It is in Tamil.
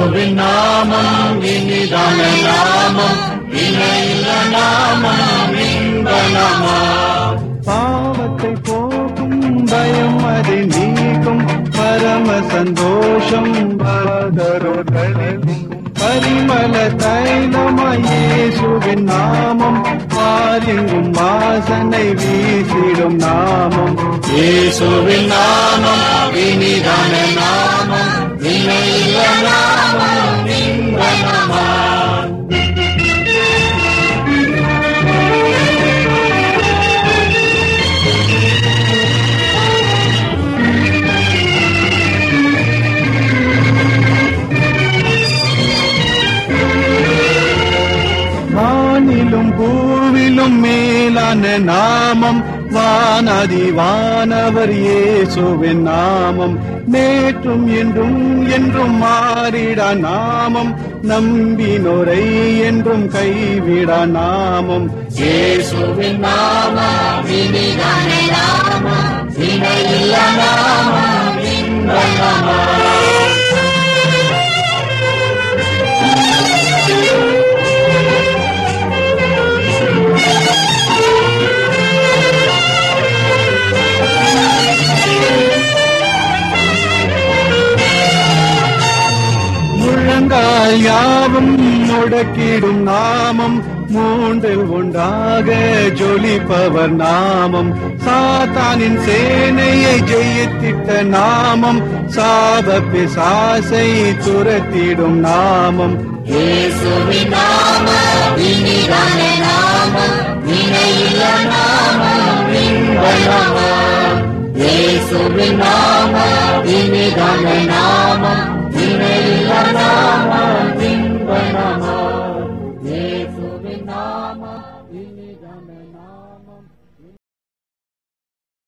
இயேசுவின் நாமம் இனிதான நாமம் இணையில நாமம் இன்ப நாமம் பாவத்தை போக்கும் பயம் அதை நீக்கும். பரம சந்தோஷம் பலதரும் பரிமள தைலமயேசுவின் நாமம். பாலிங்கும் வாசனை வீசிடும் நாமம். இயேசுவின் நாமம் இனிதான நாமம் வானிலும் பூவிலும் மேலான நாமம். வானதி வானவர் இயேசுவின் நாமம். நேற்றும் என்றும் என்றும் மாறிட நாமம். நம்பினோரை என்றும் கைவிட நாமம். இயேசுவின் நாமம். முழங்கால் யாவும் முடக்கிடும் நாமம் மூன்றில் ஒன்றாக ஜொலிப்பவர் நாமம். சாத்தானின் சேனையை ஜெயித்திட்ட நாமம் சாப பிசாசை துரத்திடும் நாமம். நாம நாம நாம Ini dhamma